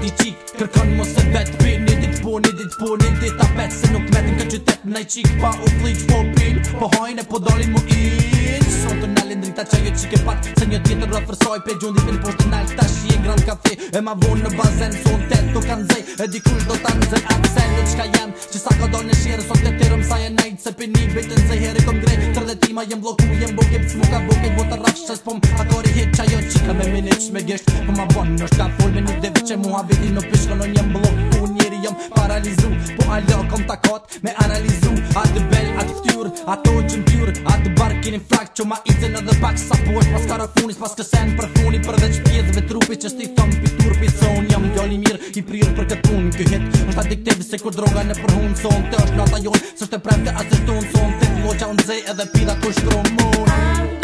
di qik Kërkan më se vet pi Një dit po, një dit po, një dit a vet Se nuk t'metin ka qytet në i qik Pa u fliq po pin Po hajnë e po dalin mu i Qik e pat, se një tjetë rrët fërsoj Pe gjundi për një poshtë në alë tash Je grand kafe, e ma vonë në bazen Së në tetë të kanë zej, e di kush do të në zej A të sen, në qka jem, që sa ka do në shirë Së të të tërëm sa e nejtë, se për një bitë në Heri kom grej, tërë dhe tima jem vloku Jem boke, për smuka boke, botë rrashë Së spom, akori hit qa qika me minit Shme gjesht, për po ma bonë në shka folë që mua biti në pyshko në mblok bloku Njeri jëm paralizu, po alo kom takot me analizu të bel, atë ftyr, të që në tyr të barkin kini flak që ma itë në dhe pak Sa po është pas karafunis, pas kësen për funi Për dhe që pjedhve trupi që shti thëm pitur Pison jëm gjoni mirë, i prirë për këtë pun Kë hit, është adiktiv se kur droga në përhun Son të është nata jon, së është e prem të asistun Son të të loqa unë zë edhe pida ku shkru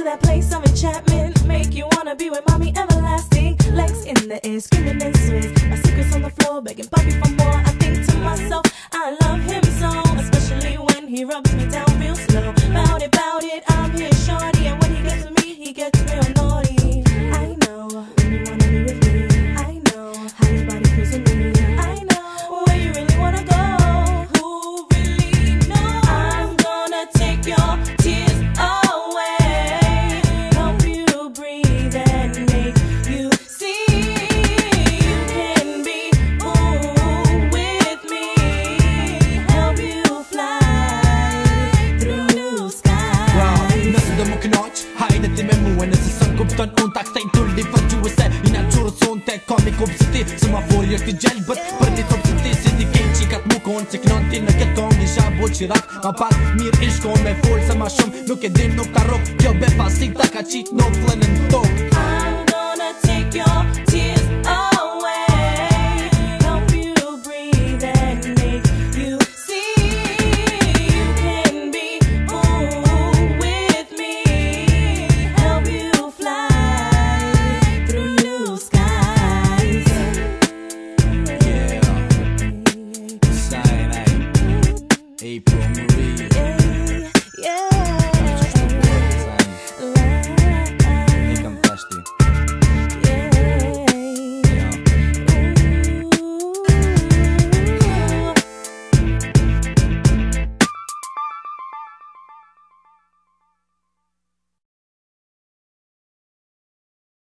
to that place of enchantment. Make you wanna be with mommy everlasting. Legs in the air, screaming Ne ti me muen, e nëse së në kupton Unë ta stajnë të lidi për gjuhë se I në qurë së unë te kam i kupë së ti Se ma forë jështë i gjellë bët për një të pësë ti Si ti kejnë që i katë mu konë Që kënon ti në këtë kongë Isha shabu, që i rakë Ka pas mirë ishko me folë Se ma shumë nuk e din nuk ka rokë Kjo be pasik ta ka qitë në flenë në tokë April.